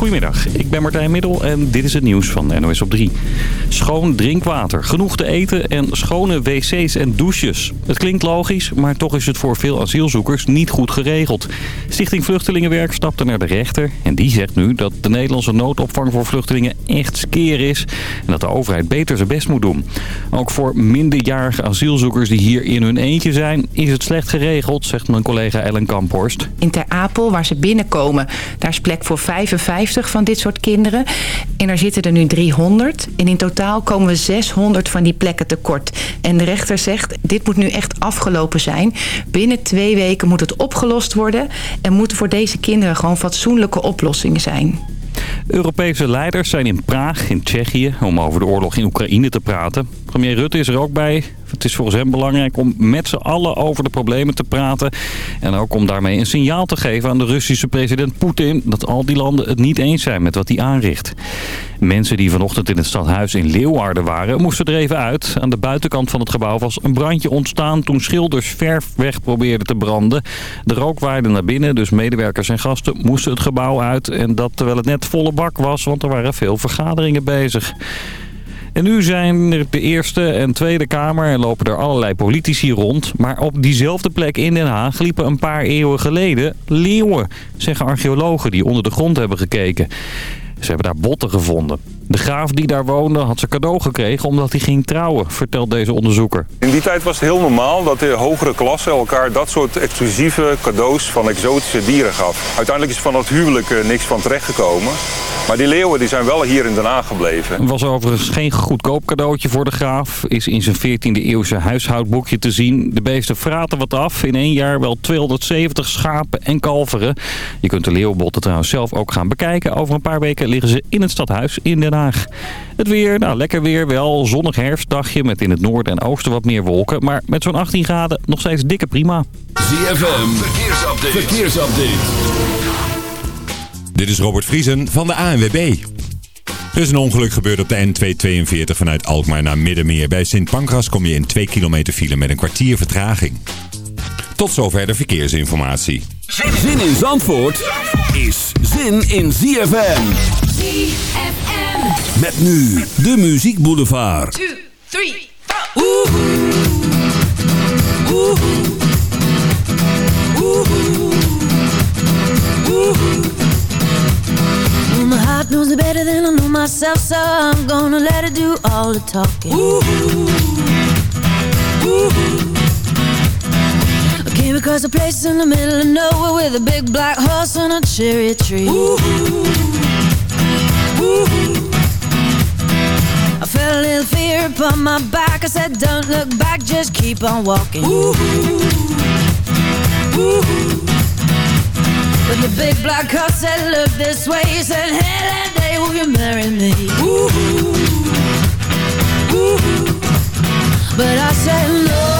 Goedemiddag, ik ben Martijn Middel en dit is het nieuws van NOS op 3. Schoon drinkwater, genoeg te eten en schone wc's en douches. Het klinkt logisch, maar toch is het voor veel asielzoekers niet goed geregeld. Stichting Vluchtelingenwerk stapte naar de rechter en die zegt nu dat de Nederlandse noodopvang voor vluchtelingen echt skeer is. En dat de overheid beter zijn best moet doen. Ook voor minderjarige asielzoekers die hier in hun eentje zijn, is het slecht geregeld, zegt mijn collega Ellen Kamphorst. In Ter Apel, waar ze binnenkomen, daar is plek voor 55 van dit soort kinderen. En er zitten er nu 300. En in totaal komen we 600 van die plekken tekort. En de rechter zegt, dit moet nu echt afgelopen zijn. Binnen twee weken moet het opgelost worden. En moeten voor deze kinderen gewoon fatsoenlijke oplossingen zijn. Europese leiders zijn in Praag, in Tsjechië, om over de oorlog in Oekraïne te praten. Premier Rutte is er ook bij. Het is volgens hem belangrijk om met z'n allen over de problemen te praten. En ook om daarmee een signaal te geven aan de Russische president Poetin... dat al die landen het niet eens zijn met wat hij aanricht. Mensen die vanochtend in het stadhuis in Leeuwarden waren... moesten er even uit. Aan de buitenkant van het gebouw was een brandje ontstaan... toen schilders verf weg probeerden te branden. De rook waaide naar binnen, dus medewerkers en gasten moesten het gebouw uit. En dat terwijl het net volle bak was, want er waren veel vergaderingen bezig. En nu zijn er de Eerste en Tweede Kamer en lopen er allerlei politici rond. Maar op diezelfde plek in Den Haag liepen een paar eeuwen geleden leeuwen, zeggen archeologen die onder de grond hebben gekeken. Ze hebben daar botten gevonden. De graaf die daar woonde had ze cadeau gekregen omdat hij ging trouwen, vertelt deze onderzoeker. In die tijd was het heel normaal dat de hogere klassen elkaar dat soort exclusieve cadeaus van exotische dieren gaf. Uiteindelijk is van dat huwelijk eh, niks van terechtgekomen. Maar die leeuwen die zijn wel hier in Den Haag gebleven. Het was overigens geen goedkoop cadeautje voor de graaf. Is in zijn 14e eeuwse huishoudboekje te zien. De beesten fraten wat af. In één jaar wel 270 schapen en kalveren. Je kunt de leeuwbotten trouwens zelf ook gaan bekijken. Over een paar weken liggen ze in het stadhuis in Den Haag. Het weer, nou lekker weer wel. Zonnig herfstdagje met in het noorden en oosten wat meer wolken. Maar met zo'n 18 graden nog steeds dikke prima. ZFM, verkeersupdate. verkeersupdate. Dit is Robert Vriesen van de ANWB. Er is een ongeluk gebeurd op de N242 vanuit Alkmaar naar Middenmeer. Bij Sint Pancras kom je in 2 kilometer file met een kwartier vertraging. Tot zover de verkeersinformatie. Zin in Zandvoort is zin in ZFM. ZFM. Met nu de Muziek Boulevard. 2, 3, 4. Oeh. Oeh. Well, my heart knows it better than I know myself, so I'm gonna let it do all the talking. Ooh. Ooh. Came across a place in the middle of nowhere with a big black horse and a cherry tree. Ooh. Ooh. I felt a little fear upon my back. I said, Don't look back, just keep on walking. Ooh. Ooh. But the big black horse said, Look this way. He said, Hey, that day, will you marry me? Ooh. Ooh. But I said, no,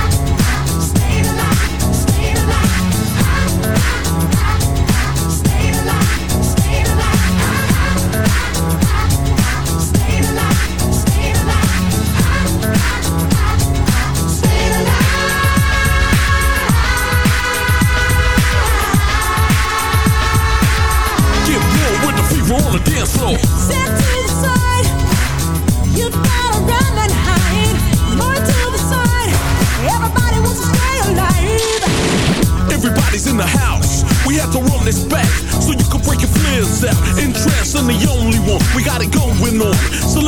One. We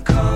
gonna come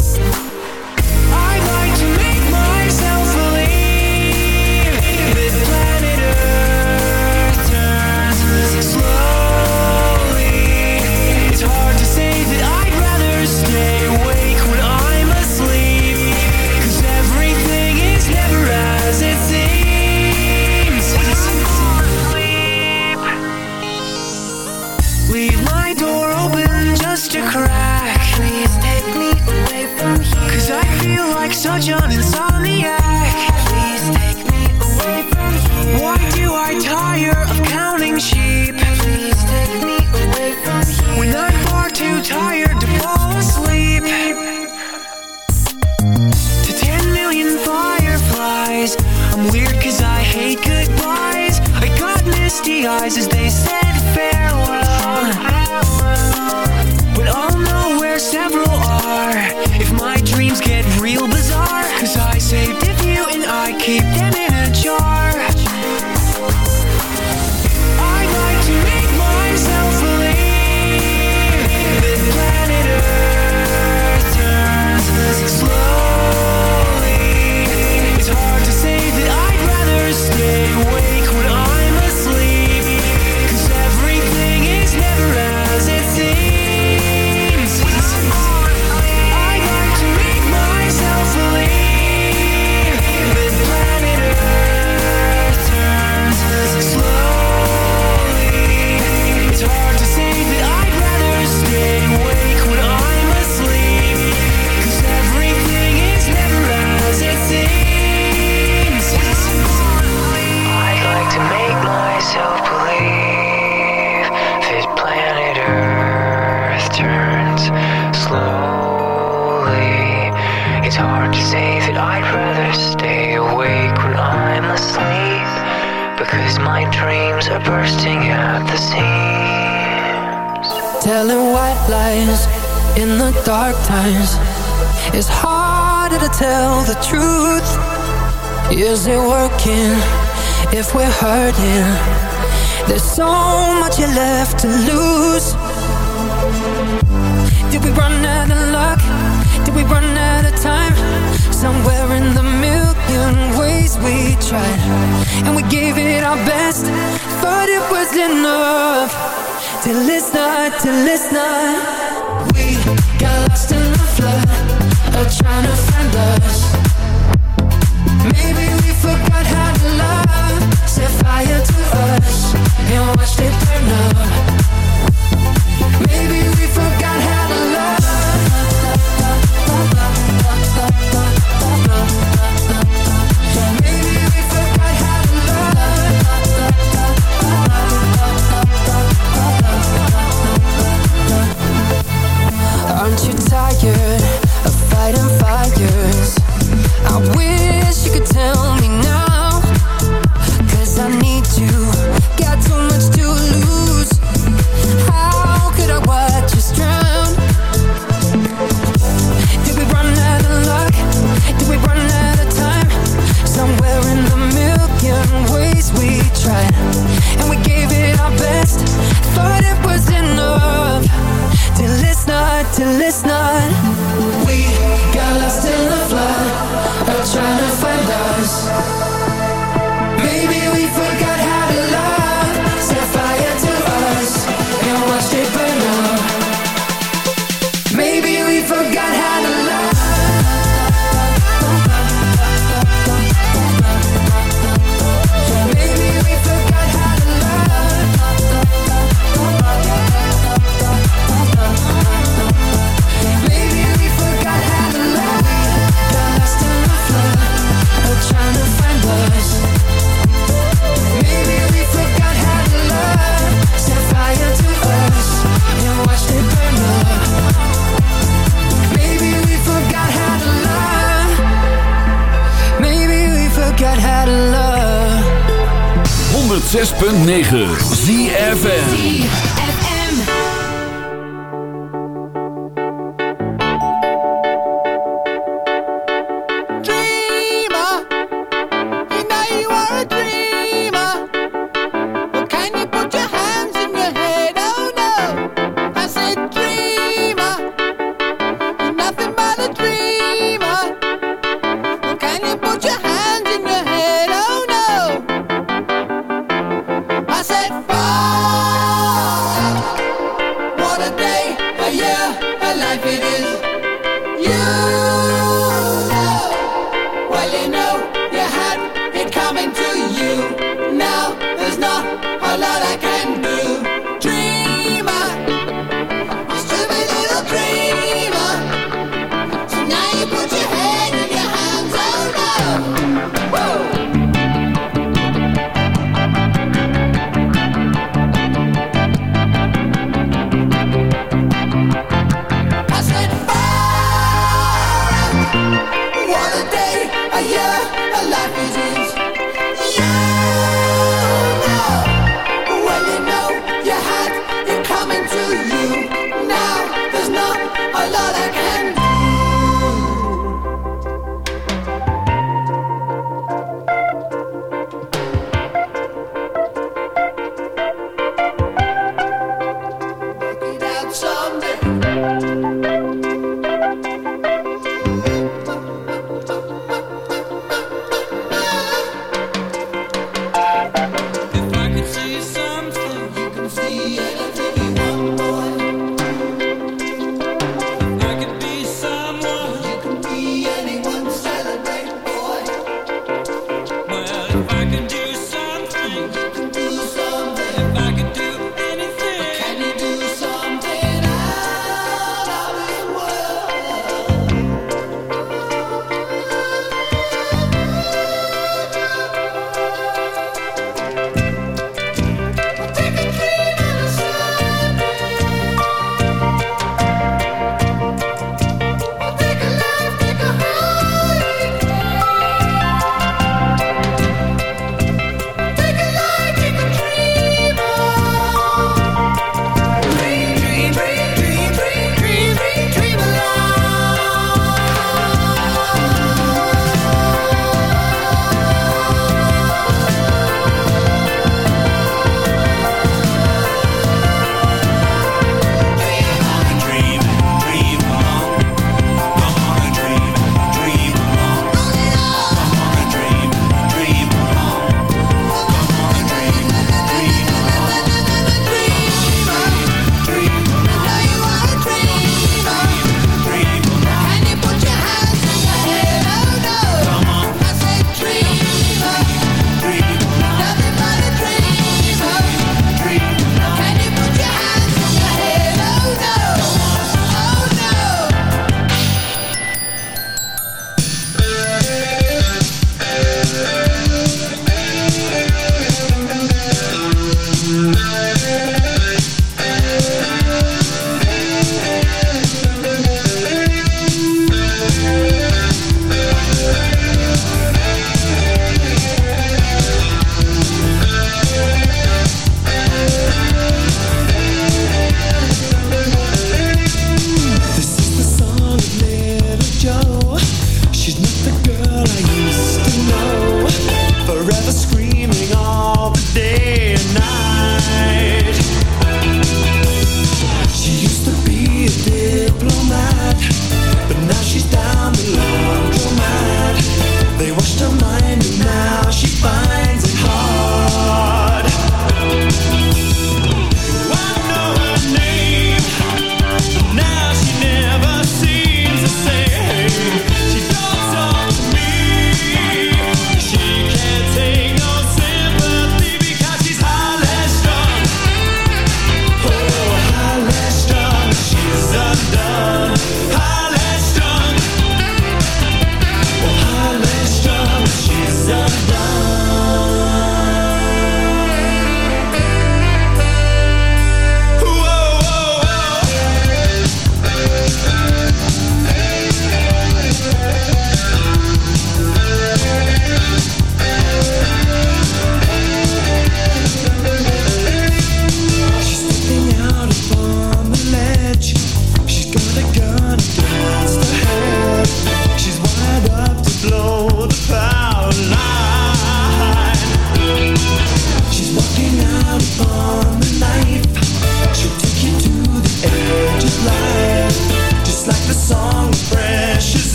rises. They